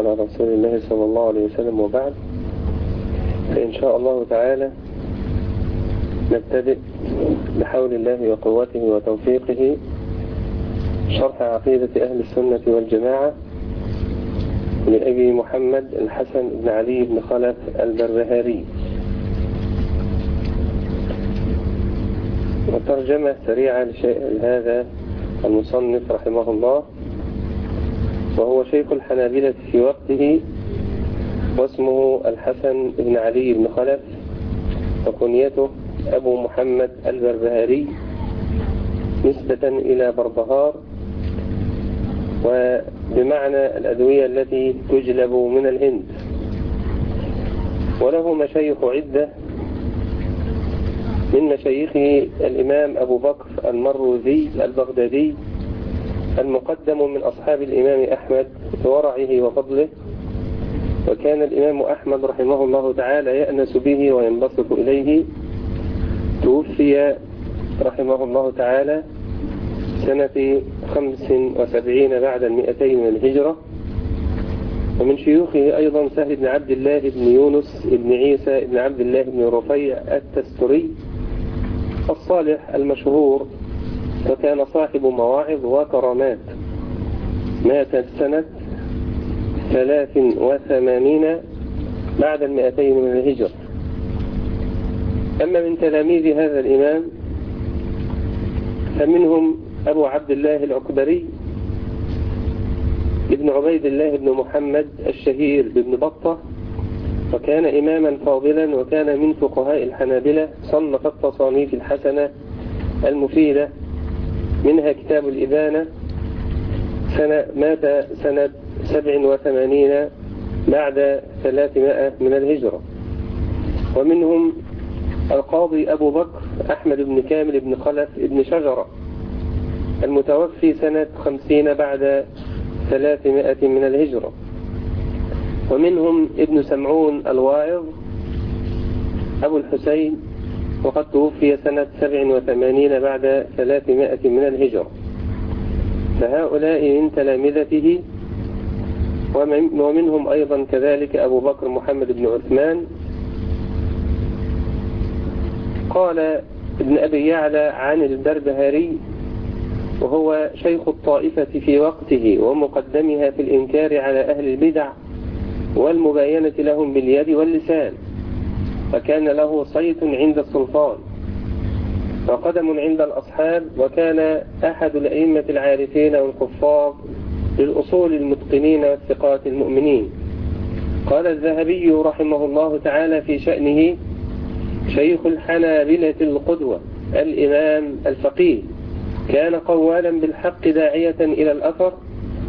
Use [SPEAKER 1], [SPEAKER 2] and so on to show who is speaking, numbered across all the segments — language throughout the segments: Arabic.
[SPEAKER 1] على رسول الله صلى الله عليه وسلم وبعد فإن شاء الله تعالى نبتدئ بحول الله وقوته وتوفيقه شرح عقيدة أهل السنة والجماعة لأبي محمد الحسن بن علي بن خلف البرهاري. وترجمة سريعة لهذا المصنف رحمه الله. وهو شيخ الحنابلة في وقته واسمه الحسن بن علي بن خلف وكنيته أبو محمد البربهاري نسبة إلى بربهار وبمعنى الأدوية التي تجلب من الهند. وله مشايخ عدة من مشايخه الإمام أبو بكر المروزي البغدادي المقدم من أصحاب الإمام أحمد بورعه وفضله وكان الإمام أحمد رحمه الله تعالى يأنس به وينبسط إليه. توفي رحمه الله تعالى سنة خمس وسبعين بعد المئتين من الهجرة. ومن شيوخه أيضا سهل بن عبد الله بن يونس بن عيسى بن عبد الله بن رفيع التستري الصالح المشهور وكان صاحب مواعظ وكرامات. مات سنة ثلاث وثمانين بعد المئتين من الهجرة. أما من تلاميذ هذا الإمام فمنهم أبو عبد الله العكبري ابن عبيد الله بن محمد الشهير بن بطة وكان إماما فاضلا وكان من فقهاء الحنابلة صنف التصانيف الحسنة المفيدة منها كتاب الإبانة سنة مات سنة سبع وثمانين بعد ثلاثمائة من الهجرة. ومنهم القاضي أبو بكر أحمد بن كامل بن خلف بن شجرة المتوفي سنة خمسين بعد ثلاثمائة من الهجرة. ومنهم ابن سمعون الواعظ أبو الحسين وقد توفي سنة سبع وثمانين بعد ثلاثمائة من الهجرة. فهؤلاء من تلامذته ومنهم أيضا كذلك أبو بكر محمد بن عثمان. قال ابن أبي يعلى عن البربهاري وهو شيخ الطائفة في وقته ومقدمها في الإنكار على أهل البدع والمباينة لهم باليد واللسان. فكان له صيت عند السلطان وقدم عند الأصحاب وكان أحد الأئمة العارفين والحفاظ للأصول المتقنين والثقات المؤمنين. قال الذهبي رحمه الله تعالى في شأنه شيخ الحنابلة القدوة الإمام الفقيه كان قوالا بالحق داعية إلى الأثر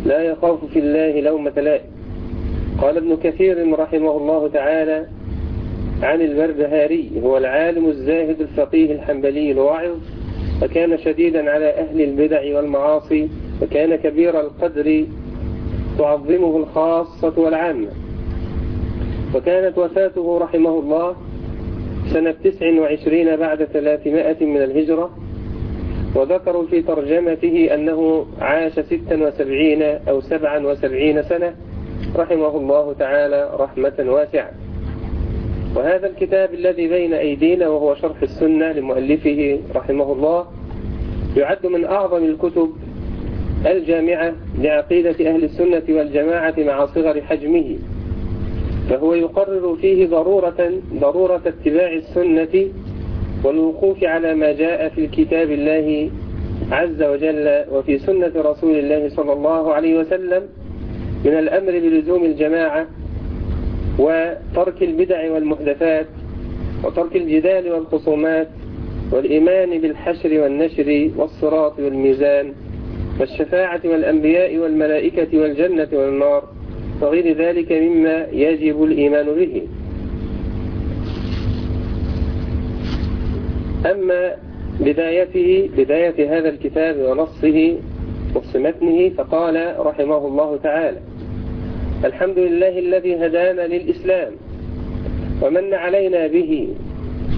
[SPEAKER 1] لا يخاف في الله لومة لائم. قال ابن كثير رحمه الله تعالى عن البربهاري هو العالم الزاهد الفقيه الحنبلي الواعظ وكان شديدا على أهل البدع والمعاصي وكان كبير القدر تعظمه الخاصة والعامة. وكانت وفاته رحمه الله سنة تسع وعشرين بعد ثلاثمائة من الهجرة وذكروا في ترجمته أنه عاش ستا وسبعين أو سبعا وسبعين سنة رحمه الله تعالى رحمة واسعة. وهذا الكتاب الذي بين أيدينا وهو شرح السنة لمؤلفه رحمه الله يعد من أعظم الكتب الجامعة لعقيدة أهل السنة والجماعة مع صغر حجمه فهو يقرر فيه ضرورة ضرورة اتباع السنة والوقوف على ما جاء في الكتاب الله عز وجل وفي سنة رسول الله صلى الله عليه وسلم من الأمر بلزوم الجماعة وترك البدع والمحدثات وترك الجدال والخصومات والإيمان بالحشر والنشر والصراط والميزان والشفاعة والأنبياء والملائكة والجنة والنار وغير ذلك مما يجب الإيمان به. أما بدايته بداية هذا الكتاب ونصه نص متنه فقال رحمه الله تعالى الحمد لله الذي هدانا للإسلام ومن علينا به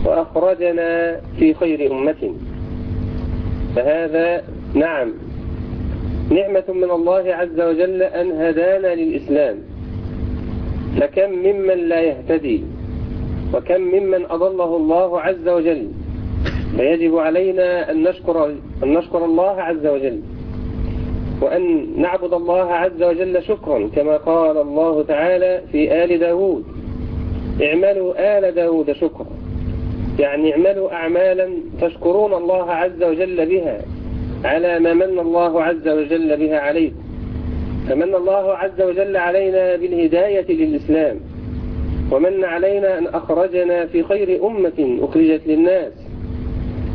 [SPEAKER 1] وأخرجنا في خير أمة. فهذا نعم نعمة من الله عز وجل أن هدانا للإسلام. فكم ممن لا يهتدي وكم ممن أضله الله عز وجل. فيجب علينا أن نشكر, أن نشكر الله عز وجل. وأن نعبد الله عز وجل شكرا كما قال الله تعالى في آل داود. اعملوا آل داود شكرا. يعني اعملوا أعمالا تشكرون الله عز وجل بها على ما من الله عز وجل بها عليكم. فمن الله عز وجل علينا بالهداية للإسلام ومن علينا أن أخرجنا في خير أمة أخرجت للناس.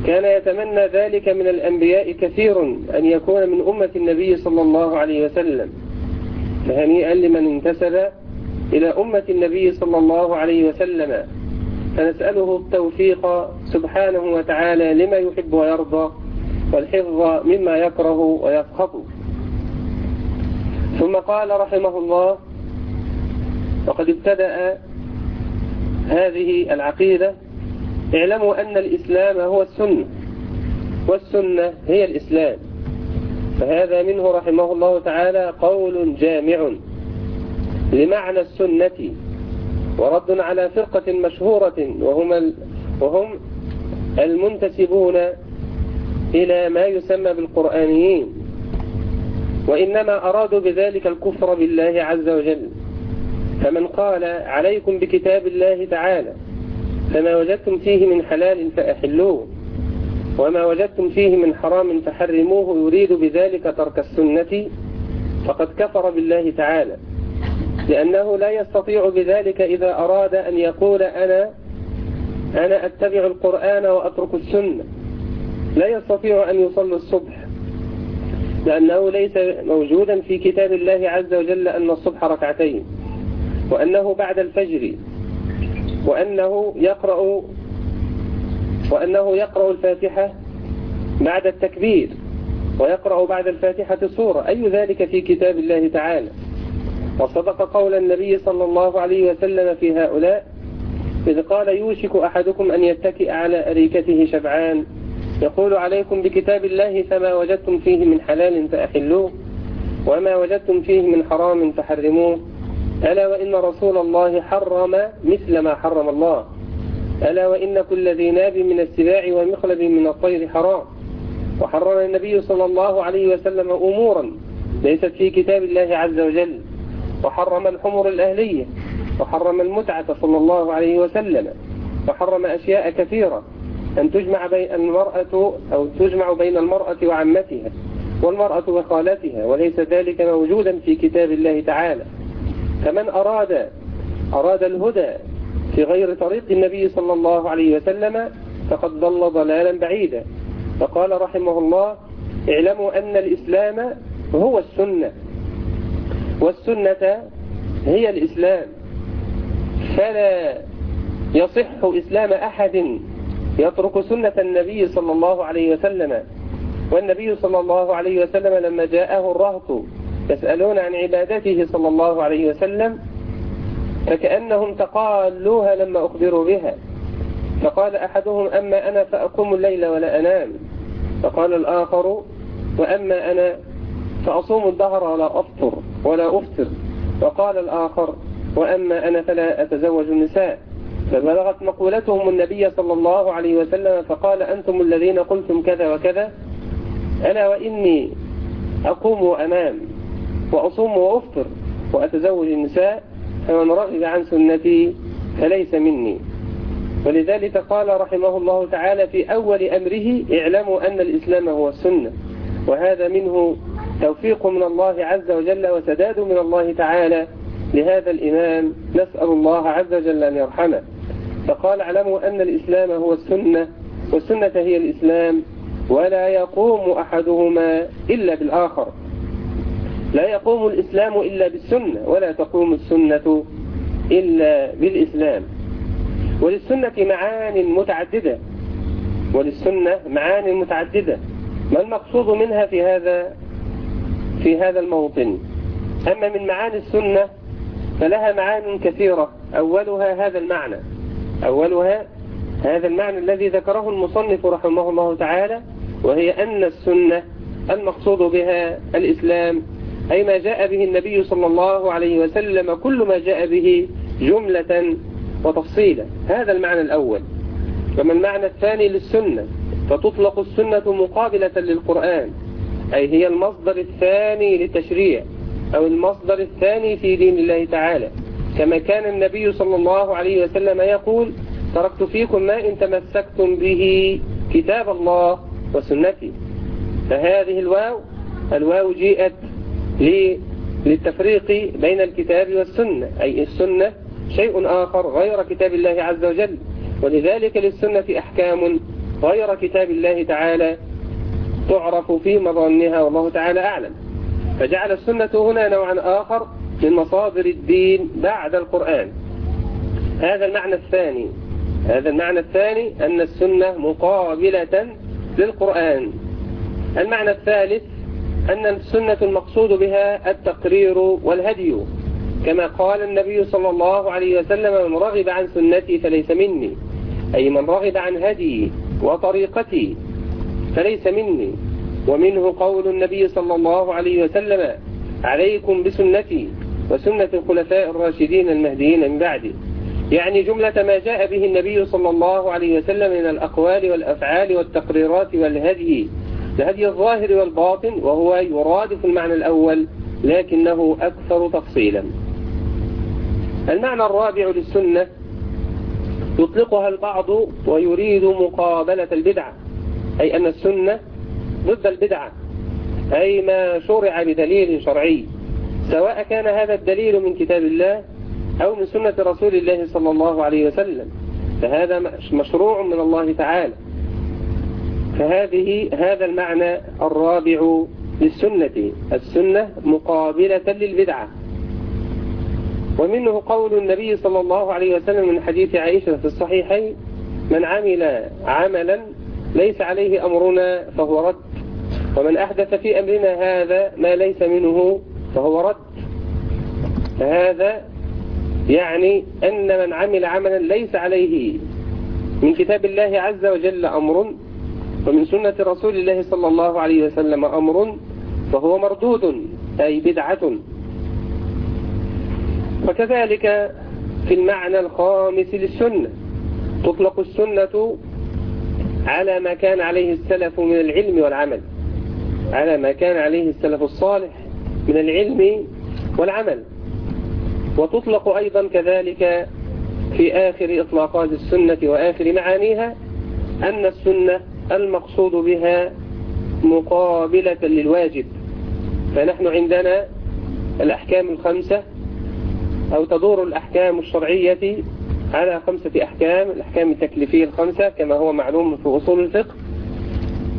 [SPEAKER 1] كان يتمنى ذلك من الأنبياء كثير أن يكون من أمة النبي صلى الله عليه وسلم فهنيئا لمن انتسب إلى أمة النبي صلى الله عليه وسلم. فنسأله التوفيق سبحانه وتعالى لما يحب ويرضى والحفظ مما يكره ويسخط ثم قال رحمه الله وقد ابتدأ هذه العقيدة اعلموا أن الإسلام هو السنة والسنة هي الإسلام. فهذا منه رحمه الله تعالى قول جامع لمعنى السنة ورد على فرقة مشهورة وهم, وهم المنتسبون إلى ما يسمى بالقرآنيين. وإنما أرادوا بذلك الكفر بالله عز وجل. فمن قال عليكم بكتاب الله تعالى فما وجدتم فيه من حلال فأحلوه وما وجدتم فيه من حرام فحرموه يريد بذلك ترك السنة فقد كفر بالله تعالى لأنه لا يستطيع بذلك إذا أراد أن يقول أنا أنا أتبع القرآن وأترك السنة لا يستطيع أن يصلي الصبح لأنه ليس موجودا في كتاب الله عز وجل أن الصبح ركعتين وأنه بعد الفجر. وأنه يقرأ وأنه يقرأ الفاتحة بعد التكبير ويقرأ بعد الفاتحة سورة أي ذلك في كتاب الله تعالى؟ وصدق قول النبي صلى الله عليه وسلم في هؤلاء إذ قال يوشك أحدكم أن يتكئ على أريكته شبعان يقول عليكم بكتاب الله فما وجدتم فيه من حلال فأحلوه وما وجدتم فيه من حرام فحرموه. ألا وإن رسول الله حرم مثل ما حرم الله. ألا وإن كل ذي ناب من السباع ومخلب من الطير حرام. وحرم النبي صلى الله عليه وسلم أمورا ليست في كتاب الله عز وجل. وحرم الحمر الأهلية وحرم المتعة صلى الله عليه وسلم. وحرم أشياء كثيرة. أن تجمع بين المرأة أو تجمع بين المرأة وعمتها والمرأة وخالتها. وليس ذلك موجودا في كتاب الله تعالى. فمن أراد أراد الهدى في غير طريق النبي صلى الله عليه وسلم فقد ضل ضلالا بعيدا. فقال رحمه الله اعلموا أن الإسلام هو السنة والسنة هي الإسلام. فلا يصح إسلام أحد يترك سنة النبي صلى الله عليه وسلم. والنبي صلى الله عليه وسلم لما جاءه الرهط يسألون عن عبادته صلى الله عليه وسلم فكأنهم تقالوها لما أخبروا بها. فقال أحدهم أما أنا فأقوم الليل ولا أنام. فقال الآخر وأما أنا فأصوم الدهر ولا أفطر ولا أفطر. وقال الآخر وأما أنا فلا أتزوج النساء. فبلغت مقولتهم النبي صلى الله عليه وسلم فقال أنتم الذين قلتم كذا وكذا. ألا وإني أقوم وأنام. وأصوم وأفطر وأتزوج النساء فمن رغب عن سنتي فليس مني. ولذلك قال رحمه الله تعالى في أول أمره اعلموا أن الإسلام هو السنة وهذا منه توفيق من الله عز وجل وسداد من الله تعالى. لهذا الإمام نسأل الله عز وجل أن يرحمه. فقال اعلموا أن الإسلام هو السنة والسنة هي الإسلام ولا يقوم أحدهما إلا بالآخر. لا يقوم الإسلام إلا بالسنة ولا تقوم السنة إلا بالإسلام. وللسنة معان متعددة. وللسنة معان متعددة. ما المقصود منها في هذا في هذا الموطن؟ أما من معاني السنة فلها معان كثيرة. أولها هذا المعنى. أولها هذا المعنى الذي ذكره المصنف رحمه الله تعالى وهي أن السنة المقصود بها الإسلام أي ما جاء به النبي صلى الله عليه وسلم كل ما جاء به جملة وتفصيلا. هذا المعنى الأول. وما المعنى الثاني للسنة؟ فتطلق السنة مقابلة للقرآن أي هي المصدر الثاني للتشريع أو المصدر الثاني في دين الله تعالى. كما كان النبي صلى الله عليه وسلم يقول تركت فيكم ما إن تمسكتم به كتاب الله وسنتي. فهذه الواو الواو جيءت للتفريق بين الكتاب والسنة أي السنة شيء آخر غير كتاب الله عز وجل ولذلك للسنة أحكام غير كتاب الله تعالى تعرف في مظنها والله تعالى أعلم. فجعل السنة هنا نوعا آخر من مصادر الدين بعد القرآن. هذا المعنى الثاني هذا المعنى الثاني أن السنة مقابلة للقرآن. المعنى الثالث أن السنة المقصود بها التقرير والهدي. كما قال النبي صلى الله عليه وسلم من رغب عن سنتي فليس مني. أي من رغب عن هدي وطريقتي فليس مني. ومنه قول النبي صلى الله عليه وسلم عليكم بسنتي وسنة الخلفاء الراشدين المهديين من بعدي. يعني جملة ما جاء به النبي صلى الله عليه وسلم من الأقوال والأفعال والتقريرات والهدي. الهدي الظاهر والباطن وهو يرادف المعنى الأول لكنه أكثر تفصيلا. المعنى الرابع للسنة يطلقها البعض ويريد مقابلة البدعة أي أن السنة ضد البدعة أي ما شرع بدليل شرعي سواء كان هذا الدليل من كتاب الله أو من سنة رسول الله صلى الله عليه وسلم فهذا مشروع من الله تعالى. فهذه هذا المعنى الرابع للسنة. السنة مقابلة للبدعة. ومنه قول النبي صلى الله عليه وسلم من حديث عائشة في الصحيحين من عمل عملا ليس عليه أمرنا فهو رد. ومن أحدث في أمرنا هذا ما ليس منه فهو رد. فهذا يعني أن من عمل عملا ليس عليه من كتاب الله عز وجل أمر ومن سنة رسول الله صلى الله عليه وسلم أمر فهو مردود أي بدعة. وكذلك في المعنى الخامس للسنة تطلق السنة على ما كان عليه السلف من العلم والعمل على ما كان عليه السلف الصالح من العلم والعمل. وتطلق أيضا كذلك في آخر إطلاقات السنة وآخر معانيها أن السنة المقصود بها مقابلة للواجب. فنحن عندنا الأحكام الخمسة أو تدور الأحكام الشرعية على خمسة أحكام. الأحكام التكليفية الخمسة كما هو معلوم في أصول الفقه.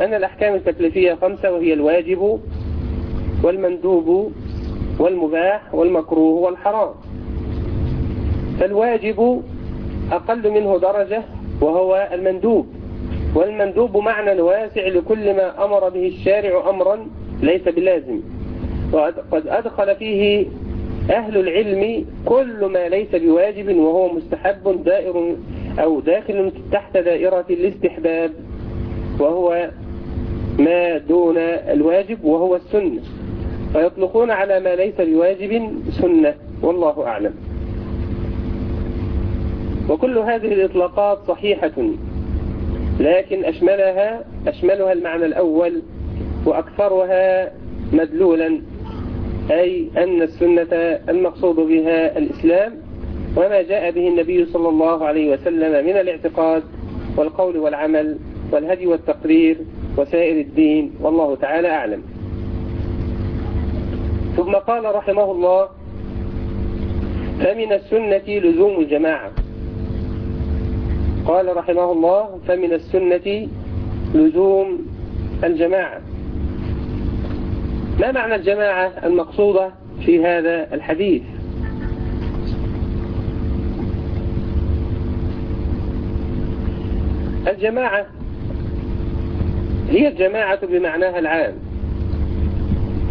[SPEAKER 1] أن الأحكام التكليفية خمسة وهي الواجب والمندوب والمباح والمكروه والحرام. فالواجب أقل منه درجة وهو المندوب. والمندوب معنى واسع لكل ما أمر به الشارع أمرا ليس بلازم. وقد أدخل فيه أهل العلم كل ما ليس بواجب وهو مستحب دائر أو داخل تحت دائرة الاستحباب. وهو ما دون الواجب وهو السنة. فيطلقون على ما ليس بواجب سنة. والله أعلم. وكل هذه الإطلاقات صحيحة. لكن أشملها أشملها المعنى الأول وأكثرها مدلولا أي أن السنة المقصود بها الإسلام وما جاء به النبي صلى الله عليه وسلم من الاعتقاد والقول والعمل والهدي والتقرير وسائر الدين والله تعالى أعلم. ثم قال رحمه الله فمن السنة لزوم الجماعة. قال رحمه الله فمن السنة لزوم الجماعة. ما معنى الجماعة المقصودة في هذا الحديث؟ الجماعة هي الجماعة بمعناها العام.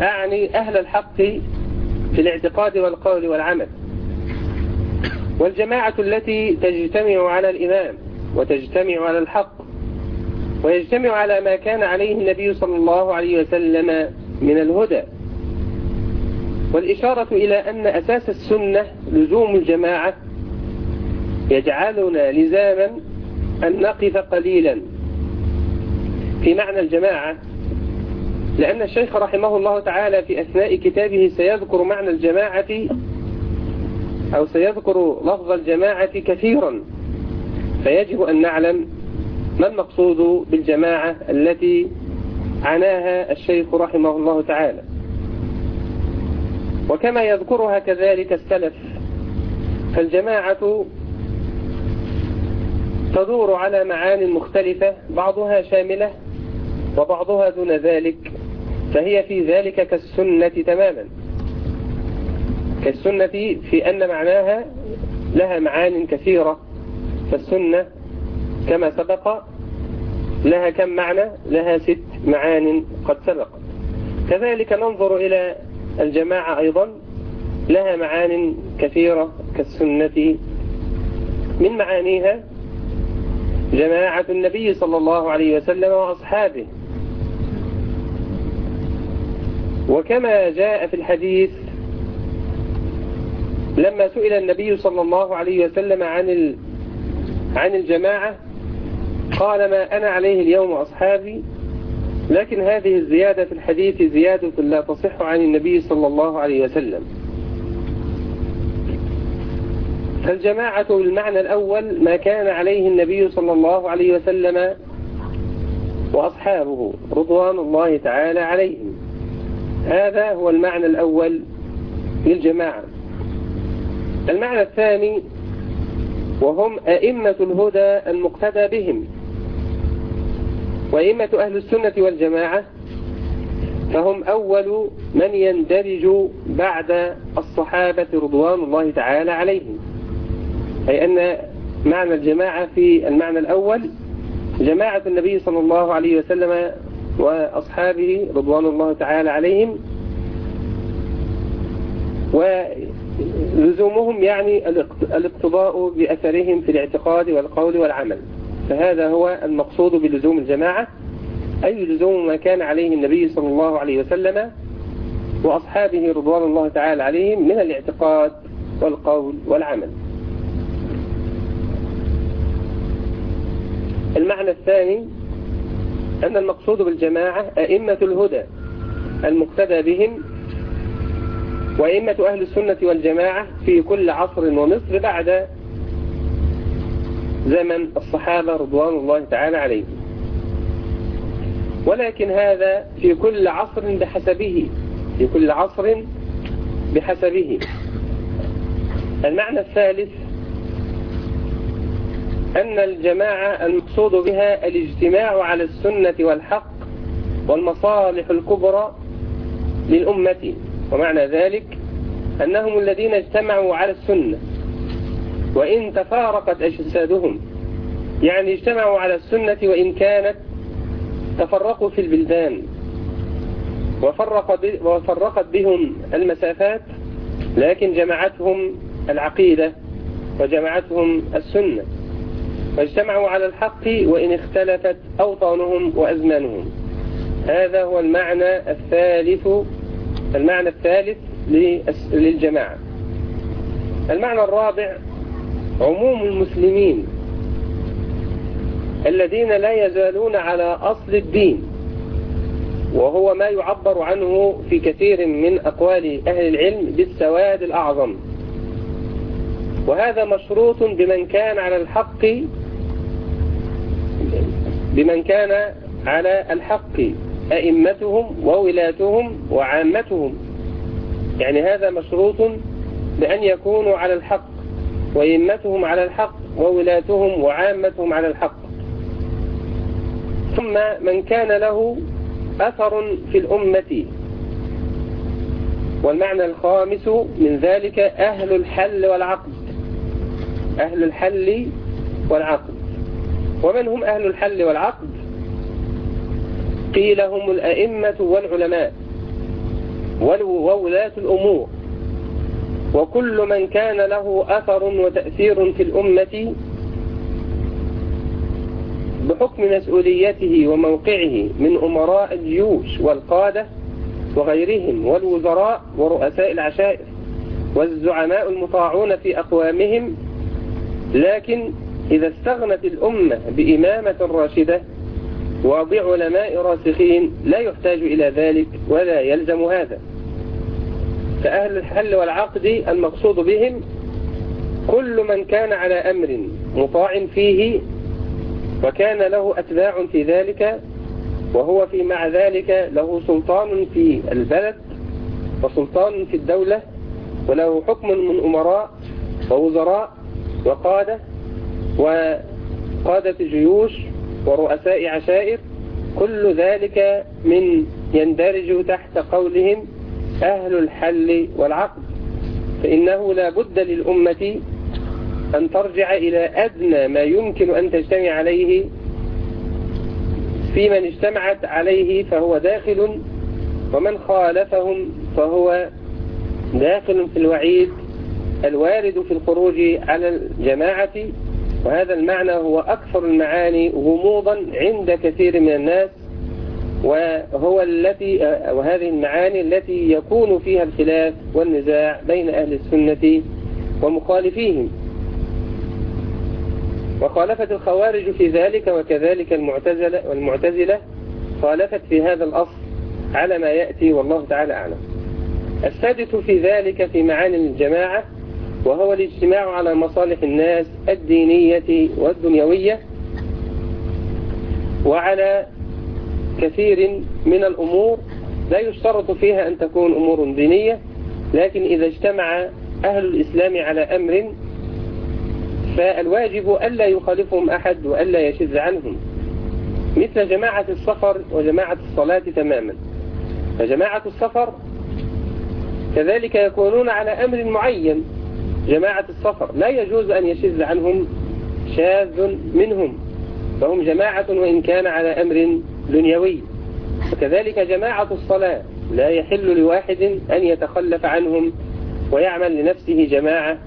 [SPEAKER 1] أعني أهل الحق في الاعتقاد والقول والعمل. والجماعة التي تجتمع على الإمام وتجتمع على الحق ويجتمع على ما كان عليه النبي صلى الله عليه وسلم من الهدى. والإشارة إلى أن أساس السنة لزوم الجماعة يجعلنا لزاما أن نقف قليلا. في معنى الجماعة لأن الشيخ رحمه الله تعالى في أثناء كتابه سيذكر معنى الجماعة أو سيذكر لفظ الجماعة كثيرا فيجب أن نعلم ما المقصود بالجماعة التي عناها الشيخ رحمه الله تعالى. وكما يذكرها كذلك السلف فالجماعة تدور على معان مختلفة بعضها شاملة وبعضها دون ذلك فهي في ذلك كالسنة تماما. كالسنة في أن معناها لها معان كثيرة. فالسنة كما سبق لها كم معنى؟ لها ست معان قد سبق. كذلك ننظر إلى الجماعة أيضا لها معان كثيرة كالسنة. من معانيها؟ جماعة النبي صلى الله عليه وسلم وأصحابه. وكما جاء في الحديث لما سئل النبي صلى الله عليه وسلم عن عن الجماعة قال ما أنا عليه اليوم أصحابي لكن هذه الزيادة في الحديث زيادة لا تصح عن النبي صلى الله عليه وسلم. فالجماعة بالمعنى الأول ما كان عليه النبي صلى الله عليه وسلم وأصحابه رضوان الله تعالى عليهم. هذا هو المعنى الأول للجماعة. المعنى الثاني وهم أئمة الهدى المقتدى بهم. وأئمة أهل السنة والجماعة فهم أول من يندرج بعد الصحابة رضوان الله تعالى عليهم. أي أن معنى الجماعة في المعنى الأول جماعة النبي صلى الله عليه وسلم وأصحابه رضوان الله تعالى عليهم. ولزومهم يعني الاقتضاء بأثرهم في الاعتقاد والقول والعمل. فهذا هو المقصود بلزوم الجماعة أي لزوم ما كان عليه النبي صلى الله عليه وسلم وأصحابه رضوان الله تعالى عليهم من الاعتقاد والقول والعمل. المعنى الثاني أن المقصود بالجماعة أئمة الهدى المقتدى بهم وأئمة أهل السنة والجماعة في كل عصر ومصر بعد زمن الصحابة رضوان الله تعالى عليهم. ولكن هذا في كل عصر بحسبه في كل عصر بحسبه. المعنى الثالث أن الجماعة المقصود بها الاجتماع على السنة والحق والمصالح الكبرى للأمة. ومعنى ذلك أنهم الذين اجتمعوا على السنة. وإن تفارقت أجسادهم يعني اجتمعوا على السنة وإن كانت تفرقوا في البلدان. وفرق وفرقت بهم المسافات لكن جمعتهم العقيدة وجمعتهم السنة. واجتمعوا على الحق وإن اختلفت أوطانهم وأزمانهم. هذا هو المعنى الثالث المعنى الثالث للجماعة. المعنى الرابع عموم المسلمين الذين لا يزالون على أصل الدين وهو ما يعبر عنه في كثير من أقوال أهل العلم بالسواد الأعظم. وهذا مشروط بمن كان على الحق بمن كان على الحق. أئمتهم وولاتهم وعامتهم. يعني هذا مشروط بأن يكونوا على الحق وإمتهم على الحق وولاتهم وعامتهم على الحق. ثم من كان له أثر في الأمة. والمعنى الخامس من ذلك أهل الحل والعقد. أهل الحل والعقد. ومن هم أهل الحل والعقد؟ قيل هم الأئمة والعلماء وولاة الأمور. وكل من كان له أثر وتأثير في الأمة بحكم مسؤوليته وموقعه من أمراء الجيوش والقادة وغيرهم والوزراء ورؤساء العشائر والزعماء المطاعون في أقوامهم لكن إذا استغنت الأمة بإمامة راشدة وبعلماء راسخين لا يحتاج إلى ذلك ولا يلزم هذا. فأهل الحل والعقد المقصود بهم كل من كان على أمر مطاع فيه وكان له أتباع في ذلك وهو في مع ذلك له سلطان في البلد وسلطان في الدولة وله حكم من أمراء ووزراء وقادة وقادة جيوش ورؤساء عشائر كل ذلك من يندرج تحت قولهم أهل الحل والعقد. فإنه لا بد للأمة أن ترجع إلى أدنى ما يمكن أن تجتمع عليه في من اجتمعت عليه فهو داخل ومن خالفهم فهو داخل في الوعيد الوارد في الخروج على الجماعة. وهذا المعنى هو أكثر المعاني غموضا عند كثير من الناس وهو التي وهذه المعاني التي يكون فيها الخلاف والنزاع بين أهل السنة ومخالفيهم. وخالفت الخوارج في ذلك وكذلك المعتزلة والمعتزلة خالفت في هذا الأصل على ما يأتي والله تعالى أعلم. السادس في ذلك في معاني الجماعة وهو الاجتماع على مصالح الناس الدينية والدنيوية وعلى كثير من الأمور لا يشترط فيها أن تكون أمور دينية لكن إذا اجتمع أهل الإسلام على أمر فالواجب ألا يخالفهم أحد وألا يشذ عنهم. مثل جماعة السفر وجماعة الصلاة تماما. فجماعة السفر كذلك يكونون على أمر معين جماعة السفر. لا يجوز أن يشذ عنهم شاذ منهم. فهم جماعة وإن كان على أمر دنيوي. وكذلك جماعة الصلاة. لا يحل لواحد أن يتخلف عنهم ويعمل لنفسه جماعة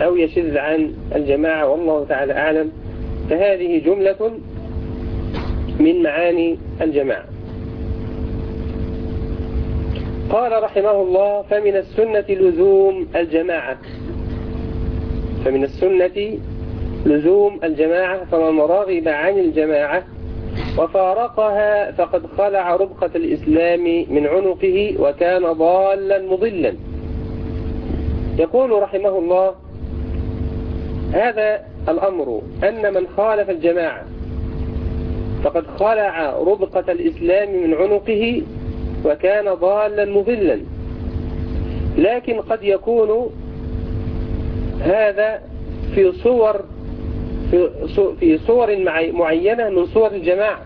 [SPEAKER 1] أو يشذ عن الجماعة. والله تعالى أعلم. فهذه جملة من معاني الجماعة. قال رحمه الله فمن السنة لزوم الجماعة. فمن السنة لزوم الجماعة فمن راغب عن الجماعة وفارقها فقد خلع ربقة الإسلام من عنقه وكان ضالا مضلا. يقول رحمه الله هذا الأمر أن من خالف الجماعة فقد خلع ربقة الإسلام من عنقه وكان ضالا مضلا. لكن قد يكون هذا في صور في صور معينة من صور الجماعة.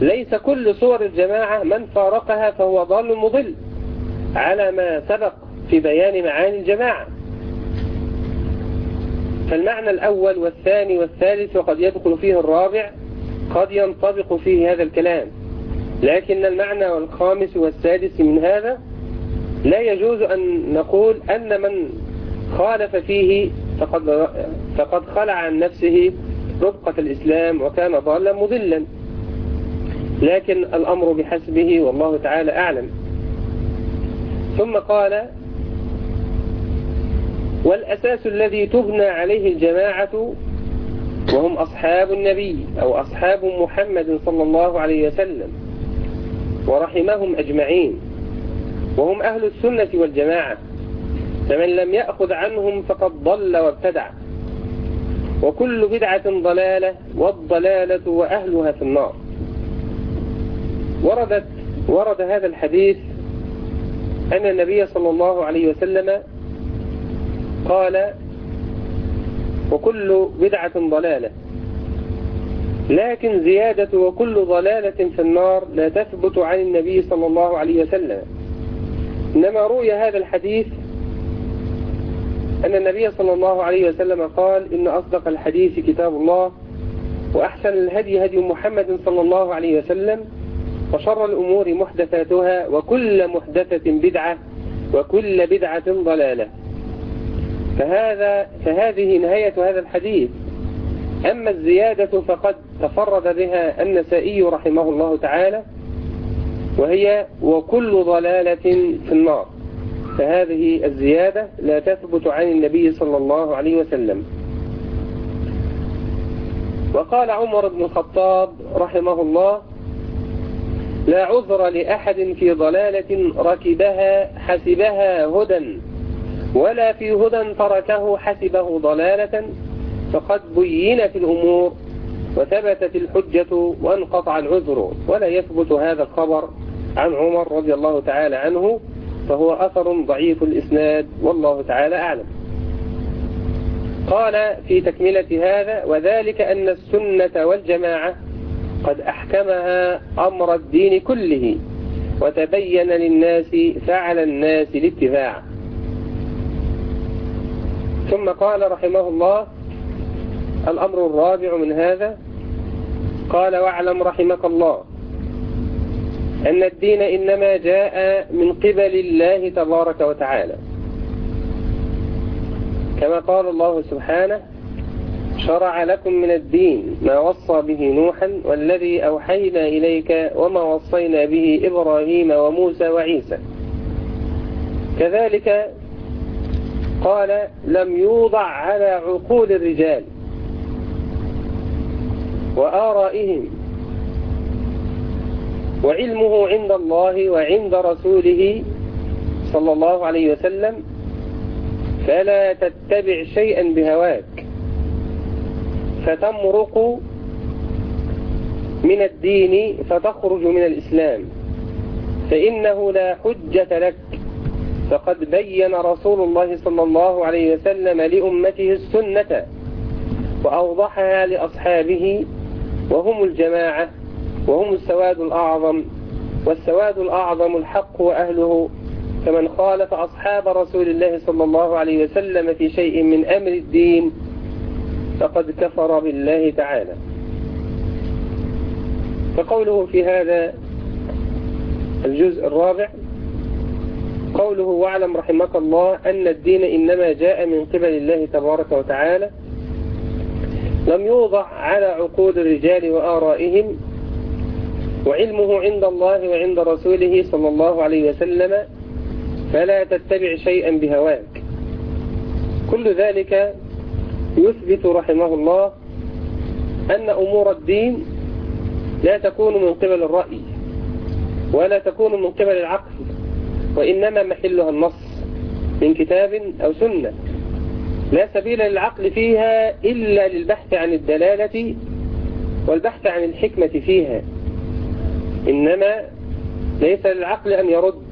[SPEAKER 1] ليس كل صور الجماعة من فارقها فهو ضال مضل على ما سبق في بيان معاني الجماعة. فالمعنى الأول والثاني والثالث وقد يدخل فيه الرابع قد ينطبق فيه هذا الكلام. لكن المعنى الخامس والسادس من هذا لا يجوز أن نقول أن من خالف فيه فقد, فقد خلع عن نفسه ربقة الإسلام وكان ضالا مضلا لكن الأمر بحسبه والله تعالى أعلم. ثم قال والأساس الذي تبنى عليه الجماعة وهم أصحاب النبي أو أصحاب محمد صلى الله عليه وسلم ورحمهم أجمعين وهم أهل السنة والجماعة. فمن لم يأخذ عنهم فقد ضل وابتدع. وكل بدعة ضلالة والضلالة وأهلها في النار. وردت ورد هذا الحديث أن النبي صلى الله عليه وسلم قال وكل بدعة ضلالة. لكن زيادة وكل ضلالة في النار لا تثبت عن النبي صلى الله عليه وسلم. إنما روي هذا الحديث أن النبي صلى الله عليه وسلم قال إن أصدق الحديث كتاب الله وأحسن الهدي هدي محمد صلى الله عليه وسلم وشر الأمور محدثاتها وكل محدثة بدعة وكل بدعة ضلالة. فهذا فهذه نهاية هذا الحديث. أما الزيادة فقد تفرد بها النسائي رحمه الله تعالى وهي وكل ضلالة في النار. فهذه الزيادة لا تثبت عن النبي صلى الله عليه وسلم. وقال عمر بن الخطاب رحمه الله لا عذر لأحد في ضلالة ركبها حسبها هدى ولا في هدى تركه حسبه ضلالة فقد بينت الأمور وثبتت الحجة وانقطع العذر. ولا يثبت هذا الخبر عن عمر رضي الله تعالى عنه. فهو أثر ضعيف الإسناد والله تعالى أعلم. قال في تكملة هذا وذلك أن السنة والجماعة قد أحكمها أمر الدين كله وتبين للناس فعل الناس الاتباع. ثم قال رحمه الله الأمر الرابع من هذا قال واعلم رحمك الله. أن الدين إنما جاء من قبل الله تبارك وتعالى. كما قال الله سبحانه شرع لكم من الدين ما وصى به نوحا والذي أوحينا إليك وما وصينا به إبراهيم وموسى وعيسى. كذلك قال لم يوضع على عقول الرجال وآرائهم وعلمه عند الله وعند رسوله صلى الله عليه وسلم فلا تتبع شيئا بهواك فتمرق من الدين فتخرج من الإسلام فإنه لا حجة لك. فقد بين رسول الله صلى الله عليه وسلم لأمته السنة وأوضحها لأصحابه وهم الجماعة وهم السواد الأعظم والسواد الأعظم الحق وأهله فمن خالف أصحاب رسول الله صلى الله عليه وسلم في شيء من أمر الدين فقد كفر بالله تعالى. فقوله في هذا الجزء الرابع قوله واعلم رحمك الله أن الدين إنما جاء من قبل الله تبارك وتعالى لم يوضع على عقول الرجال وآرائهم وعلمه عند الله وعند رسوله صلى الله عليه وسلم فلا تتبع شيئا بهواك. كل ذلك يثبت رحمه الله أن أمور الدين لا تكون من قبل الرأي ولا تكون من قبل العقل وإنما محلها النص من كتاب أو سنة. لا سبيل للعقل فيها إلا للبحث عن الدلالة والبحث عن الحكمة فيها. إنما ليس للعقل أن يرد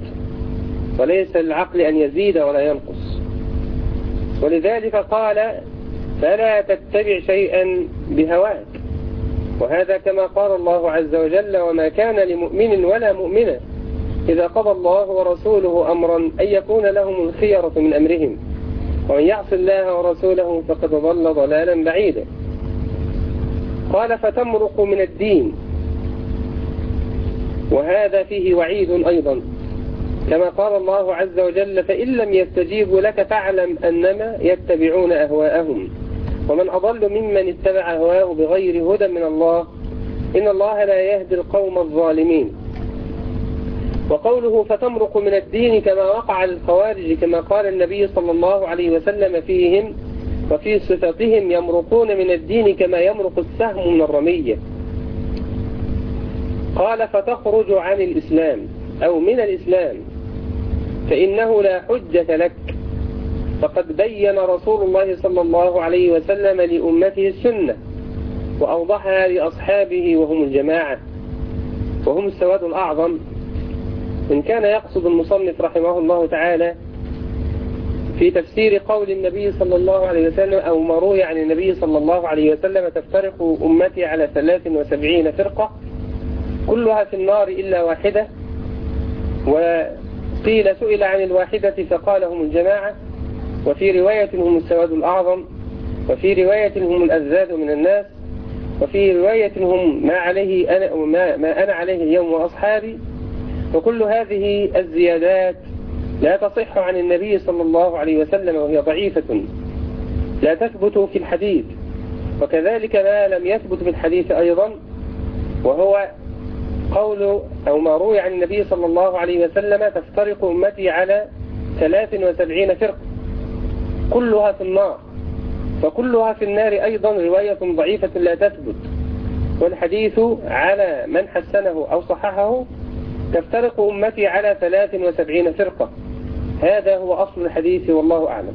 [SPEAKER 1] وليس للعقل أن يزيد ولا ينقص. ولذلك قال فلا تتبع شيئا بهواك. وهذا كما قال الله عز وجل وما كان لمؤمن ولا مؤمنة إذا قضى الله ورسوله أمرا أن يكون لهم الخيرة من أمرهم ومن يعص الله ورسوله فقد ضل ضلالا بعيدا. قال فتمرق من الدين. وهذا فيه وعيد أيضا. كما قال الله عز وجل فإن لم يستجيبوا لك فاعلم أنما يتبعون أهواءهم. ومن أضل ممن اتبع هواه بغير هدى من الله إن الله لا يهدي القوم الظالمين. وقوله فتمرق من الدين كما وقع للخوارج كما قال النبي صلى الله عليه وسلم فيهم وفي صفتهم يمرقون من الدين كما يمرق السهم من الرمية. قال فتخرج عن الإسلام أو من الإسلام فإنه لا حجة لك. فقد بين رسول الله صلى الله عليه وسلم لأمته السنة وأوضحها لأصحابه وهم الجماعة وهم السواد الأعظم. إن كان يقصد المصنف رحمه الله تعالى في تفسير قول النبي صلى الله عليه وسلم أو ما روي عن النبي صلى الله عليه وسلم تفترق أمتي على 73 فرقة كلها في النار إلا واحدة. وقيل سئل عن الواحدة فقال هم الجماعة. وفي رواية هم السواد الأعظم. وفي رواية هم الأزاد من الناس. وفي رواية هم ما عليه أنا ما, ما أنا عليه اليوم وأصحابي. وكل هذه الزيادات لا تصح عن النبي صلى الله عليه وسلم وهي ضعيفة. لا تثبت في الحديث. وكذلك ما لم يثبت في الحديث أيضا. وهو قول أو ما روي عن النبي صلى الله عليه وسلم تفترق أمتي على 73 فرقة. كلها في النار. فكلها في النار أيضا رواية ضعيفة لا تثبت. والحديث على من حسنه أو صححه تفترق أمتي على 73 فرقة. هذا هو أصل الحديث والله أعلم.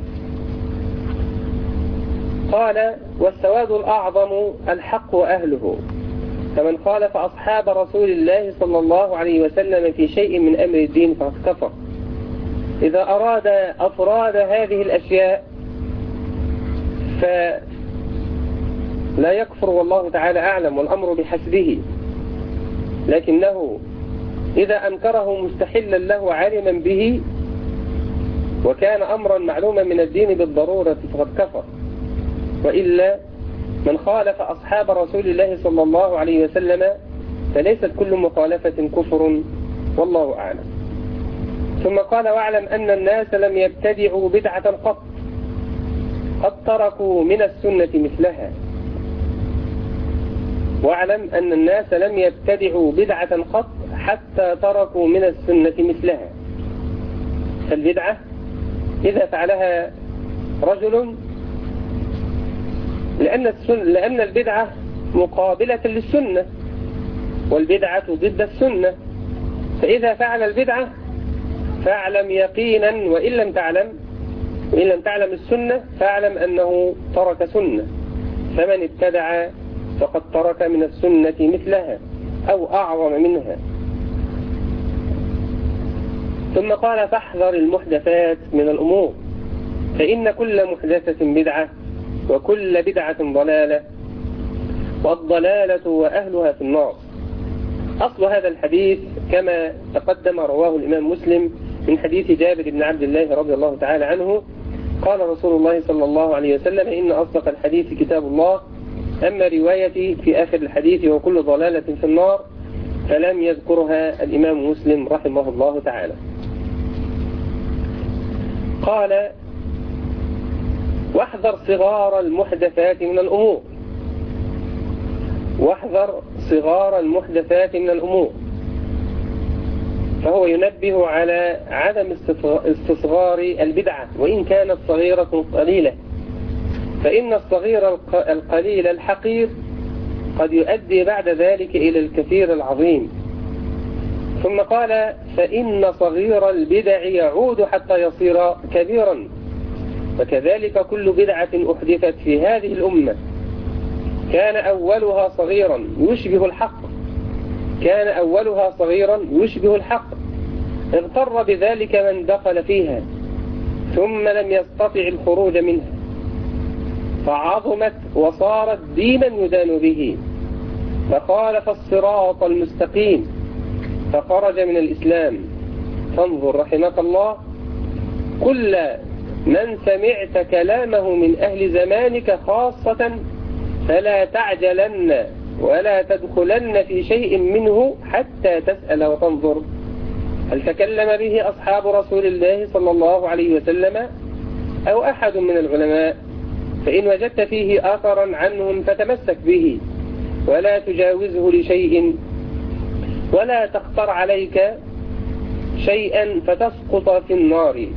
[SPEAKER 1] قال والسواد الأعظم الحق وأهله. فمن خالف أصحاب رسول الله صلى الله عليه وسلم في شيء من أمر الدين فقد كفر. إذا أراد أفراد هذه الأشياء فلا يكفر والله تعالى أعلم والأمر بحسبه. لكنه إذا أنكره مستحلا له علما به وكان أمرا معلوما من الدين بالضرورة فقد كفر. وإلا من خالف أصحاب رسول الله صلى الله عليه وسلم فليست كل مخالفة كفر والله أعلم. ثم قال واعلم أن الناس لم يبتدعوا بدعة قط قد تركوا من السنة مثلها. واعلم أن الناس لم يبتدعوا بدعة قط حتى تركوا من السنة مثلها. فالبدعة إذا فعلها رجل لأن, السنة لأن البدعة مقابلة للسنة والبدعة ضد السنة. فإذا فعل البدعة فاعلم يقينا وإن لم تعلم وإن لم تعلم السنة فاعلم أنه ترك سنة. فمن ابتدع فقد ترك من السنة مثلها أو أعظم منها. ثم قال فاحذر المحدثات من الأمور فإن كل محدثة بدعة وكل بدعة ضلالة والضلالة وأهلها في النار. أصل هذا الحديث كما تقدم رواه الإمام مسلم من حديث جابر بن عبد الله رضي الله تعالى عنه. قال رسول الله صلى الله عليه وسلم إن أصدق الحديث كتاب الله أما روايتي في آخر الحديث وكل ضلالة في النار فلم يذكرها الإمام مسلم رحمه الله تعالى. قال واحذر صغار المحدثات من الأمور. واحذر صغار المحدثات من الأمور. فهو ينبه على عدم استصغار البدعة وإن كانت صغيرة قليلة. فإن الصغير القليل الحقير قد يؤدي بعد ذلك إلى الكثير العظيم. ثم قال فإن صغير البدع يعود حتى يصير كبيرا. فكذلك كل بدعة أحدثت في هذه الأمة. كان أولها صغيرا يشبه الحق. كان أولها صغيرا يشبه الحق. اغتر بذلك من دخل فيها ثم لم يستطع الخروج منها. فعظمت وصارت دينا يدان به. فخالف الصراط المستقيم. فخرج من الإسلام. فانظر رحمك الله. كل من سمعت كلامه من أهل زمانك خاصة فلا تعجلن ولا تدخلن في شيء منه حتى تسأل وتنظر. هل تكلم به أصحاب رسول الله صلى الله عليه وسلم أو أحد من العلماء؟ فإن وجدت فيه آثرا عنهم فتمسك به. ولا تجاوزه لشيء. ولا تختر عليك شيئا فتسقط في النار.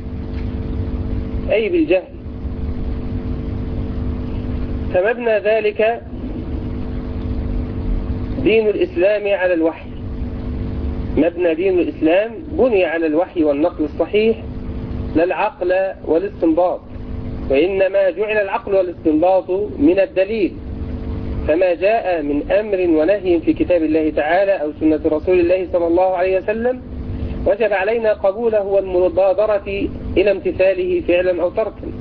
[SPEAKER 1] أي بالجهل. فمبنى ذلك دين الإسلام على الوحي. مبنى دين الإسلام بني على الوحي والنقل الصحيح لا العقل والاستنباط. وإنما جعل العقل والاستنباط من الدليل. فما جاء من أمر ونهي في كتاب الله تعالى أو سنة رسول الله صلى الله عليه وسلم وجب علينا قبوله والمبادرة إلى امتثاله فعلا أو تركا.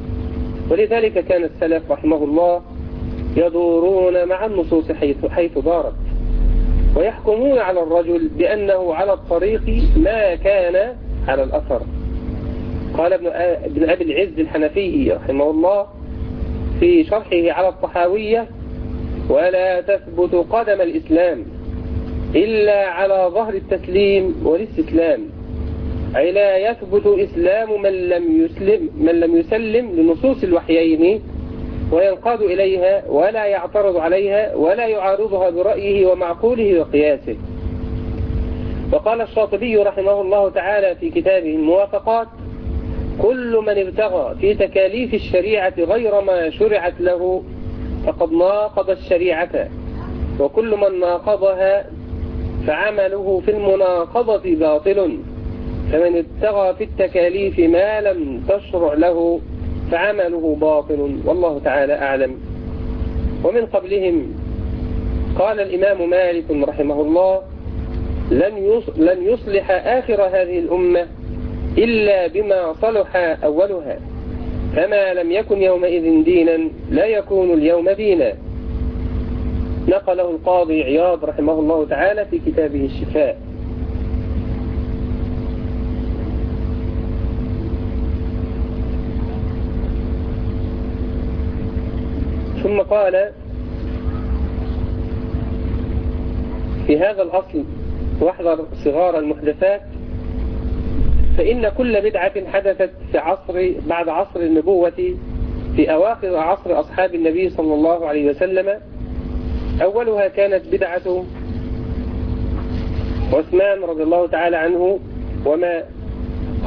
[SPEAKER 1] ولذلك كان السلف رحمه الله يدورون مع النصوص حيث, حيث دارت. ويحكمون على الرجل بأنه على الطريق ما كان على الأثر. قال ابن ابن أبي العز الحنفي رحمه الله في شرحه على الطحاوية ولا تثبت قدم الإسلام إلا على ظهر التسليم والاستسلام. أي لا يثبت إسلام من لم يسلم من لم يسلم لنصوص الوحيين وينقاد إليها ولا يعترض عليها ولا يعارضها برأيه ومعقوله وقياسه. وقال الشاطبي رحمه الله تعالى في كتابه الموافقات كل من ابتغى في تكاليف الشريعة غير ما شرعت له فقد ناقض الشريعة وكل من ناقضها فعمله في المناقضة باطل. فمن ابتغى في التكاليف ما لم تشرع له فعمله باطل والله تعالى أعلم. ومن قبلهم قال الإمام مالك رحمه الله لن لن يصلح آخر هذه الأمة إلا بما صلح أولها فما لم يكن يومئذ دينا لا يكون اليوم دينا. نقله القاضي عياض رحمه الله تعالى في كتابه الشفاء. ثم قال في هذا الأصل واحذر صغار المحدثات فإن كل بدعة حدثت في عصر بعد عصر النبوة في أواخر عصر أصحاب النبي صلى الله عليه وسلم أولها كانت بدعة عثمان رضي الله تعالى عنه وما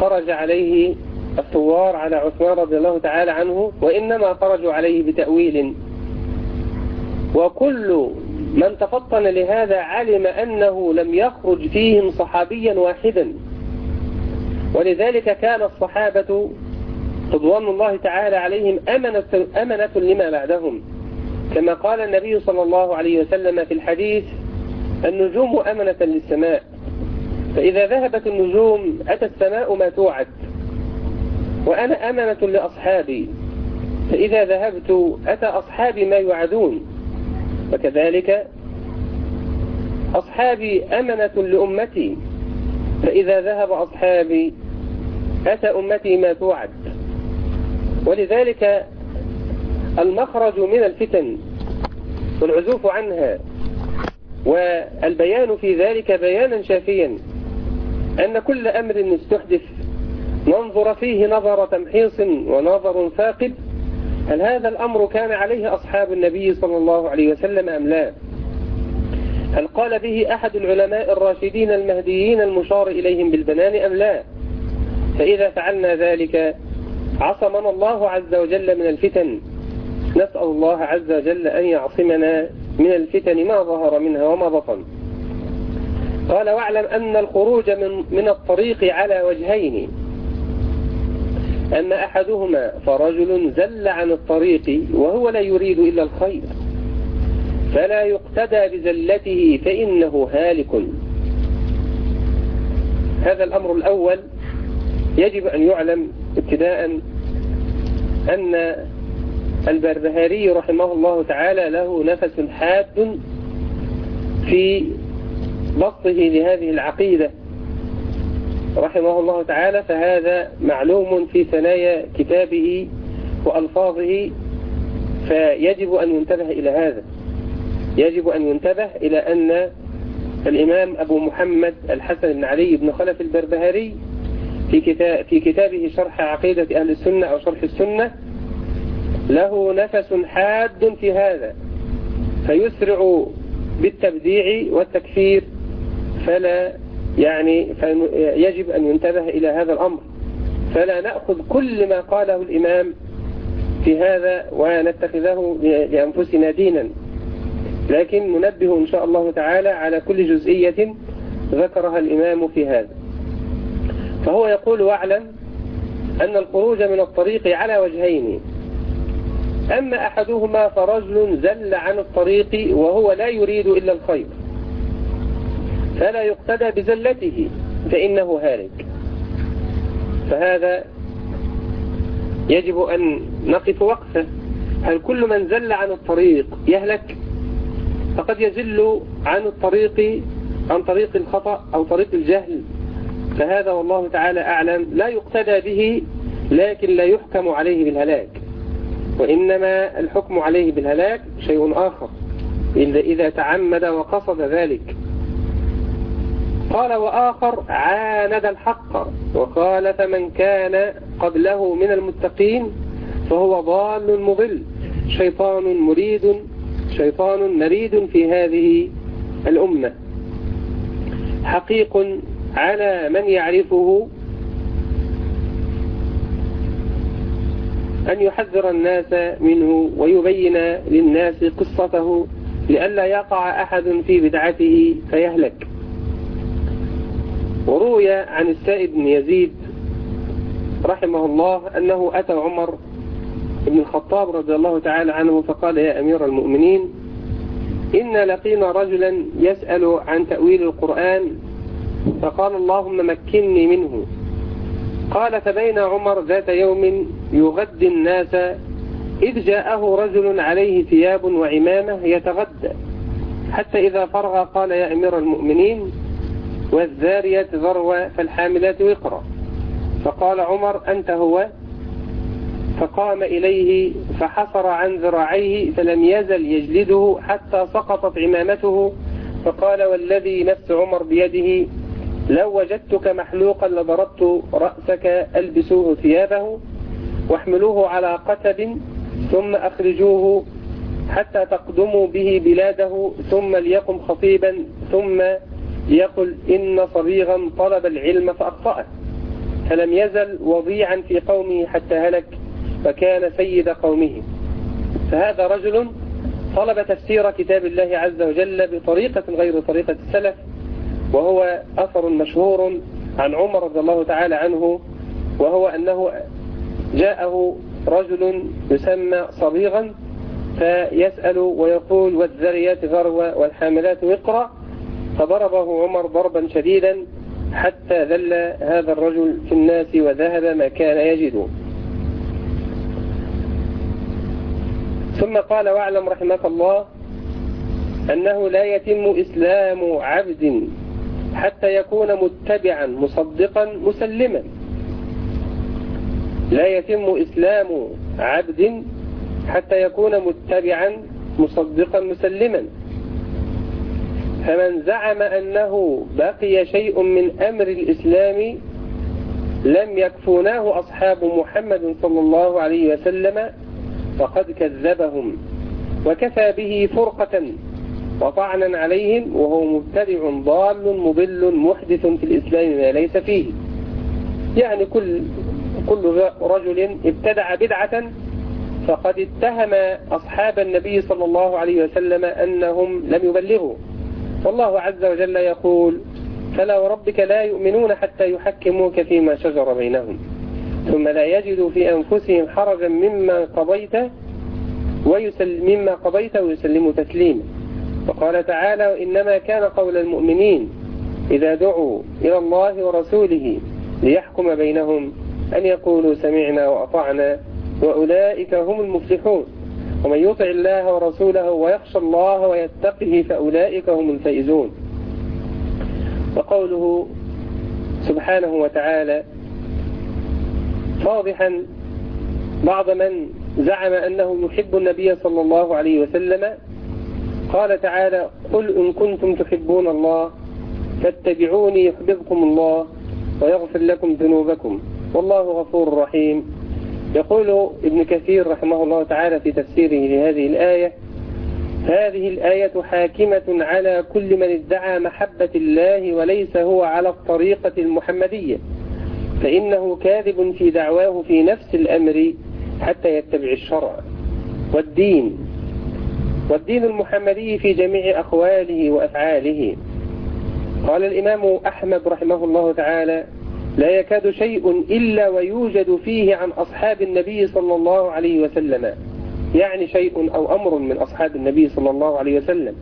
[SPEAKER 1] خرج عليه الثوار على عثمان رضي الله تعالى عنه وإنما خرجوا عليه بتأويل وكل من تفطن لهذا علم أنه لم يخرج فيهم صحابيا واحدا. ولذلك كان الصحابة رضوان الله تعالى عليهم أمنة, أمنة لما بعدهم. كما قال النبي صلى الله عليه وسلم في الحديث النجوم أمنة للسماء. فإذا ذهبت النجوم أتى السماء ما توعد. وأنا أمنة لأصحابي. فإذا ذهبت أتى أصحابي ما يوعدون. وكذلك أصحابي أمنة لأمتي فإذا ذهب أصحابي أتى أمتي ما توعد. ولذلك المخرج من الفتن والعزوف عنها والبيان في ذلك بيانا شافيا أن كل أمر استحدث ننظر فيه نظر تمحيص ونظر ثاقب هل هذا الأمر كان عليه أصحاب النبي صلى الله عليه وسلم أم لا؟ هل قال به أحد العلماء الراشدين المهديين المشار إليهم بالبنان أم لا؟ فإذا فعلنا ذلك عصمنا الله عز وجل من الفتن. نسأل الله عز وجل أن يعصمنا من الفتن ما ظهر منها وما بطن. قال واعلم أن الخروج من, من الطريق على وجهين. أن أحدهما فرجل زل عن الطريق وهو لا يريد إلا الخير. فلا يقتدى بزلته فإنه هالك. هذا الأمر الأول. يجب أن يعلم ابتداء أن البربهاري رحمه الله تعالى له نفس حاد في بسطه لهذه العقيدة. رحمه الله تعالى فهذا معلوم في ثنايا كتابه وألفاظه فيجب أن ينتبه إلى هذا. يجب أن ينتبه إلى أن الإمام أبو محمد الحسن بن علي بن خلف البربهاري في, كتاب في كتابه شرح عقيدة أهل السنة أو شرح السنة له نفس حاد في هذا فيسرع بالتبديع والتكفير فلا يعني يجب أن ينتبه إلى هذا الأمر. فلا نأخذ كل ما قاله الإمام في هذا ونتخذه لأنفسنا دينا. لكن ننبه إن شاء الله تعالى على كل جزئية ذكرها الإمام في هذا. فهو يقول واعلم أن الخروج من الطريق على وجهين. أما أحدهما فرجل زل عن الطريق وهو لا يريد إلا الخير. فلا يقتدى بزلته فإنه هالك. فهذا يجب أن نقف وقفة. هل كل من زل عن الطريق يهلك؟ فقد يزل عن الطريق عن طريق الخطأ أو طريق الجهل. فهذا والله تعالى أعلم. لا يقتدى به لكن لا يحكم عليه بالهلاك. وإنما الحكم عليه بالهلاك شيء آخر. إذا تعمد وقصد ذلك. قال وآخر عاند الحق وقال فمن كان قبله من المتقين فهو ضال مضل شيطان مريد شيطان مريد في هذه الأمة. حقيق على من يعرفه أن يحذر الناس منه ويبين للناس قصته لئلا يقع أحد في بدعته فيهلك. وروي عن السائب بن يزيد رحمه الله أنه أتى عمر بن الخطاب رضي الله تعالى عنه فقال يا أمير المؤمنين إن لقينا رجلا يسأل عن تأويل القرآن فقال اللهم مكني منه. قال فبين عمر ذات يوم يغدي الناس إذ جاءه رجل عليه ثياب وعمامة يتغدى. حتى إذا فرغ قال يا أمير المؤمنين والذارية ذروة فالحاملات وقرا. فقال عمر أنت هو؟ فقام إليه فحصر عن ذراعيه فلم يزل يجلده حتى سقطت عمامته. فقال والذي نفس عمر بيده؟ لو وجدتك محلوقا لضربت رأسك ألبسوه ثيابه واحملوه على قتب ثم أخرجوه حتى تقدموا به بلاده ثم ليقم خطيبا ثم يقل إن صبيغا طلب العلم فأخطأه فلم يزل وضيعا في قومه حتى هلك فكان سيد قومه. فهذا رجل طلب تفسير كتاب الله عز وجل بطريقة غير طريقة السلف وهو أثر مشهور عن عمر رضي الله تعالى عنه وهو أنه جاءه رجل يسمى صبيغا فيسأل ويقول والذريات غروة والحاملات وقرأ فضربه عمر ضربا شديدا حتى ذل هذا الرجل في الناس وذهب ما كان يجد ثم قال واعلم رحمك الله أنه لا يتم إسلام عبد حتى يكون متبعا مصدقا مسلما. لا يتم إسلام عبد حتى يكون متبعا مصدقا مسلما. فمن زعم أنه بقي شيء من أمر الإسلام لم يكفوناه أصحاب محمد صلى الله عليه وسلم فقد كذبهم وكفى به فرقة وطعنا عليهم وهو مبتدع ضال مضل محدث في الإسلام ما ليس فيه. يعني كل كل رجل ابتدع بدعة فقد اتهم أصحاب النبي صلى الله عليه وسلم أنهم لم يبلغوا. والله عز وجل يقول فلا وربك لا يؤمنون حتى يحكموك فيما شجر بينهم ثم لا يجدوا في أنفسهم حرجا مما قضيت ويسل مما قضيت ويسلموا تسليما وقال تعالى وإنما كان قول المؤمنين إذا دعوا إلى الله ورسوله ليحكم بينهم أن يقولوا سمعنا وأطعنا وأولئك هم المفلحون ومن يطع الله ورسوله ويخشى الله ويتقه فأولئك هم الفائزون. وقوله سبحانه وتعالى فاضحا بعض من زعم أنه يحب النبي صلى الله عليه وسلم قال تعالى قل إن كنتم تحبون الله فاتبعوني يحببكم الله ويغفر لكم ذنوبكم والله غفور رحيم. يقول ابن كثير رحمه الله تعالى في تفسيره لهذه الآية هذه الآية حاكمة على كل من ادعى محبة الله وليس هو على الطريقة المحمدية فإنه كاذب في دعواه في نفس الأمر حتى يتبع الشرع والدين والدين المحمدي في جميع أقواله وأفعاله. قال الإمام أحمد رحمه الله تعالى لا يكاد شيء إلا ويوجد فيه عن أصحاب النبي صلى الله عليه وسلم. يعني شيء أو أمر من أصحاب النبي صلى الله عليه وسلم.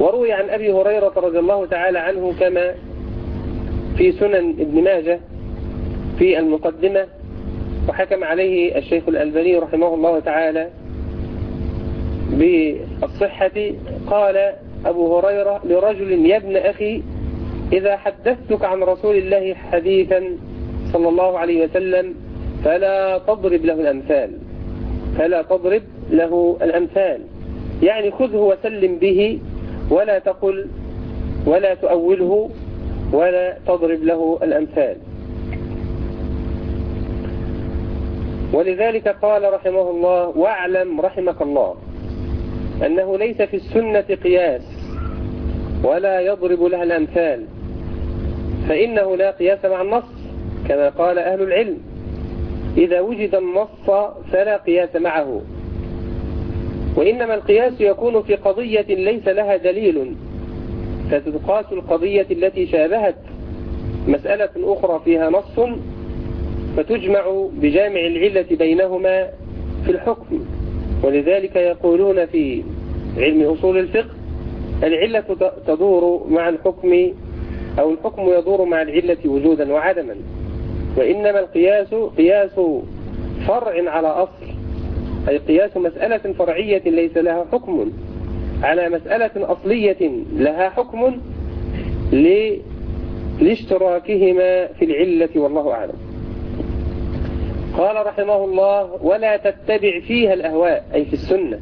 [SPEAKER 1] وروي عن أبي هريرة رضي الله تعالى عنه كما في سنن ابن ماجه في المقدمة وحكم عليه الشيخ الألباني رحمه الله تعالى بالصحة. قال أبو هريرة لرجل يا ابن أخي إذا حدثتك عن رسول الله حديثا صلى الله عليه وسلم فلا تضرب له الأمثال. فلا تضرب له الأمثال. يعني خذه وسلم به ولا تقل ولا تؤوله ولا تضرب له الأمثال. ولذلك قال رحمه الله واعلم رحمك الله أنه ليس في السنة قياس ولا يضرب لها الأمثال. فإنه لا قياس مع النص كما قال أهل العلم. إذا وجد النص فلا قياس معه. وإنما القياس يكون في قضية ليس لها دليل. فتقاس القضية التي شابهت مسألة أخرى فيها نص فتجمع بجامع العلة بينهما في الحكم. ولذلك يقولون في علم أصول الفقه العلة تدور مع الحكم أو الحكم يدور مع العلة وجودا وعدما. وإنما القياس قياس فرع على أصل. أي قياس مسألة فرعية ليس لها حكم. على مسألة أصلية لها حكم لاشتراكهما في العلة والله أعلم. قال رحمه الله ولا تتبع فيها الأهواء أي في السنة.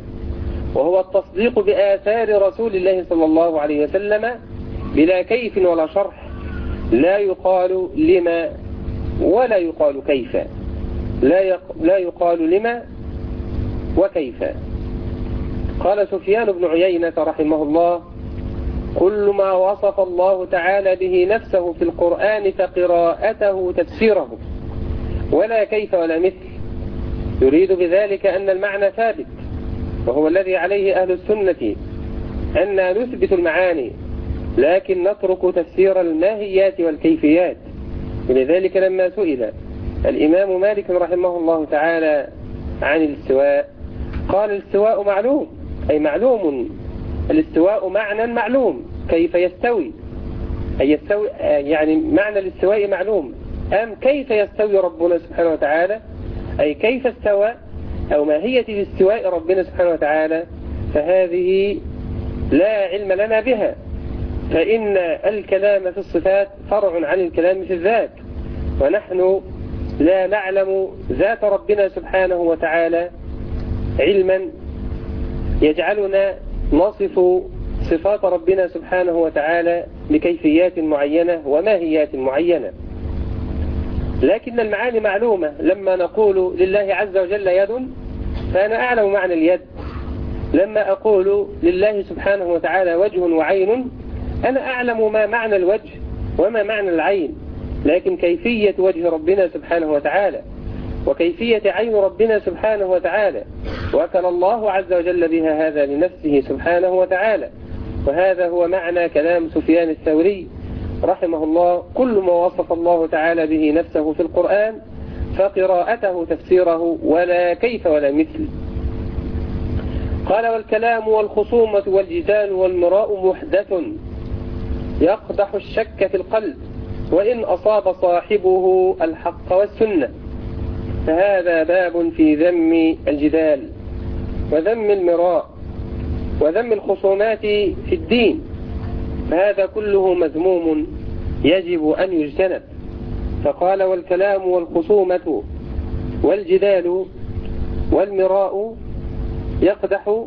[SPEAKER 1] وهو التصديق بآثار رسول الله صلى الله عليه وسلم بلا كيف ولا شرح لا يقال لما ولا يقال كيف. لا لا يقال لما وكيف. قال سفيان بن عيينة رحمه الله كل ما وصف الله تعالى به نفسه في القرآن فقراءته تفسيره ولا كيف ولا مثل. يريد بذلك أن المعنى ثابت وهو الذي عليه أهل السنة أن نثبت المعاني. لكن نترك تفسير الماهيات والكيفيات. ولذلك لما سئل الإمام مالك رحمه الله تعالى عن الاستواء قال الاستواء معلوم أي معلوم. الاستواء معنى معلوم كيف يستوي؟ أي يستوي يعني معنى الاستواء معلوم. أم كيف يستوي ربنا سبحانه وتعالى؟ أي كيف استوى؟ أو ماهية الاستواء ربنا سبحانه وتعالى؟ فهذه لا علم لنا بها. فإن الكلام في الصفات فرع عن الكلام في الذات ونحن لا نعلم ذات ربنا سبحانه وتعالى علما يجعلنا نصف صفات ربنا سبحانه وتعالى بكيفيات معينة وماهيات معينة. لكن المعاني معلومة. لما نقول لله عز وجل يد فأنا أعلم معنى اليد. لما أقول لله سبحانه وتعالى وجه وعين أنا أعلم ما معنى الوجه وما معنى العين لكن كيفية وجه ربنا سبحانه وتعالى وكيفية عين ربنا سبحانه وتعالى وكل الله عز وجل بها هذا لنفسه سبحانه وتعالى. وهذا هو معنى كلام سفيان الثوري رحمه الله كل ما وصف الله تعالى به نفسه في القرآن فقراءته تفسيره ولا كيف ولا مثل. قال والكلام والخصومة والجدال والمراء محدث. يقدح الشك في القلب وإن أصاب صاحبه الحق والسنة. فهذا باب في ذم الجدال وذم المراء وذم الخصومات في الدين. فهذا كله مذموم يجب أن يجتنب. فقال والكلام والخصومة والجدال والمراء يقدح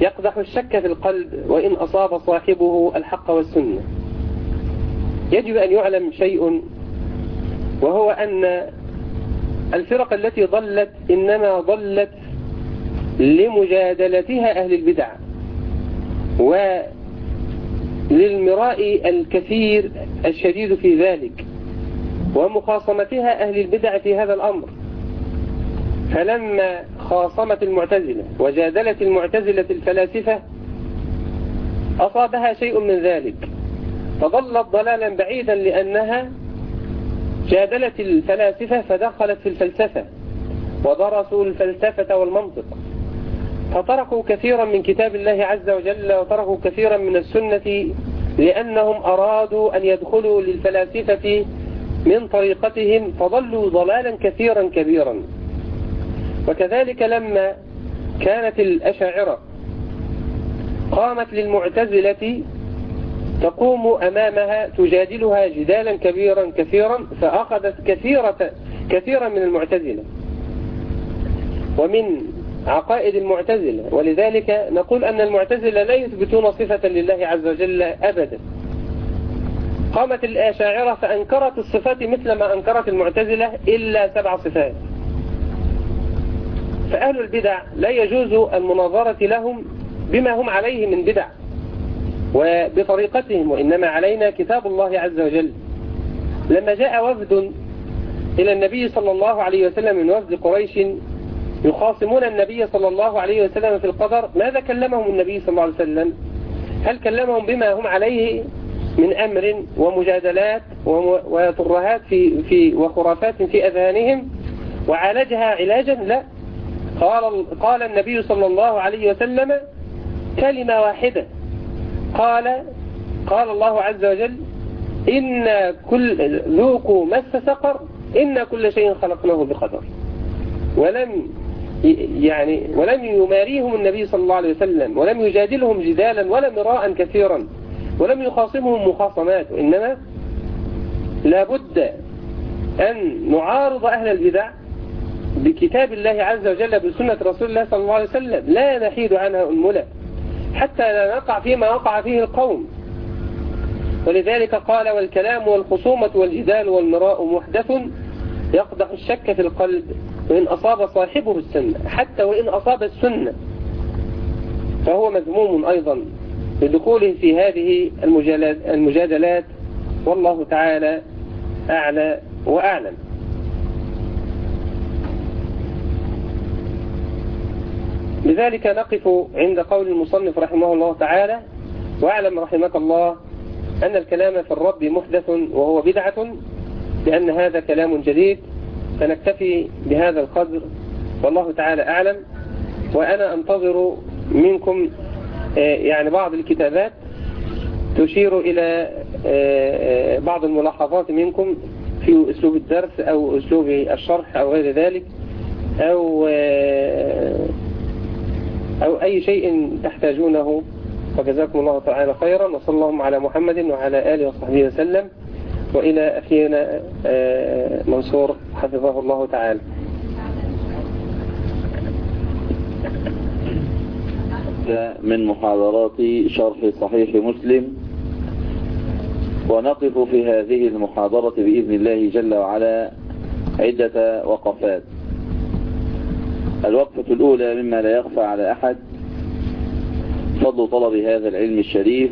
[SPEAKER 1] يقدح الشك في القلب وإن أصاب صاحبه الحق والسنة. يجب أن يعلم شيء وهو أن الفرق التي ضلت إنما ضلت لمجادلتها أهل البدع وللمراء الكثير الشديد في ذلك ومخاصمتها أهل البدع في هذا الأمر. فلما خاصمت المعتزلة وجادلت المعتزلة الفلاسفة أصابها شيء من ذلك. فظلت ضلالا بعيدا لأنها جادلت الفلاسفة فدخلت في الفلسفة ودرسوا الفلسفة والمنطق. فتركوا كثيرا من كتاب الله عز وجل وتركوا كثيرا من السنة لأنهم أرادوا أن يدخلوا للفلاسفة من طريقتهم فضلوا ضلالا كثيرا كبيرا. وكذلك لما كانت الأشاعرة قامت للمعتزلة تقوم أمامها تجادلها جدالا كبيرا كثيرا فأخذت كثيرة كثيرا من المعتزلة ومن عقائد المعتزلة ولذلك نقول أن المعتزلة لا يثبتون صفة لله عز وجل أبدا قامت الآشاعرة فأنكرت الصفات مثل ما أنكرت المعتزلة إلا سبع صفات فأهل البدع لا يجوز المناظرة لهم بما هم عليه من بدع وبطريقتهم وإنما علينا كتاب الله عز وجل. لما جاء وفد إلى النبي صلى الله عليه وسلم من وفد قريش يخاصمون النبي صلى الله عليه وسلم في القدر ماذا كلمهم النبي صلى الله عليه وسلم؟ هل كلمهم بما هم عليه من أمر ومجادلات وترهات في, في وخرافات في أذهانهم وعالجها علاجا؟ لا. قال, قال النبي صلى الله عليه وسلم كلمة واحدة. قال قال الله عز وجل إن كل ذوقوا مس سقر إن كل شيء خلقناه بقدر. ولم يعني ولم يماريهم النبي صلى الله عليه وسلم ولم يجادلهم جدالا ولا مراء كثيرا ولم يخاصمهم مخاصمات وإنما لابد أن نعارض أهل البدع بكتاب الله عز وجل بسنة رسول الله صلى الله عليه وسلم. لا نحيد عنها أنملة حتى لا نقع فيما وقع فيه القوم. ولذلك قال والكلام والخصومة والجدال والمراء محدث يقدح الشك في القلب وإن أصاب صاحبه السنة حتى وإن أصاب السنة. فهو مذموم أيضا بدخوله في هذه المجادلات. والله تعالى أعلى وأعلم. لذلك نقف عند قول المصنف رحمه الله تعالى واعلم رحمك الله أن الكلام في الرب محدث وهو بدعة لأن هذا كلام جديد فنكتفي بهذا القدر والله تعالى أعلم وأنا أنتظر منكم يعني بعض الكتابات تشير إلى بعض الملاحظات منكم في أسلوب الدرس أو أسلوب الشرح أو غير ذلك أو أو أي شيء تحتاجونه. وجزاكم الله تعالى خيرا. وصلى الله على محمد وعلى آله وصحبه وسلم. وإلى أخينا منصور حفظه الله تعالى.
[SPEAKER 2] من محاضرات شرح صحيح مسلم. ونقف في هذه المحاضرة بإذن الله جل وعلا. عدة وقفات. الوقفة الأولى مما لا يخفى على أحد. فضل طلب هذا العلم الشريف